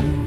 you.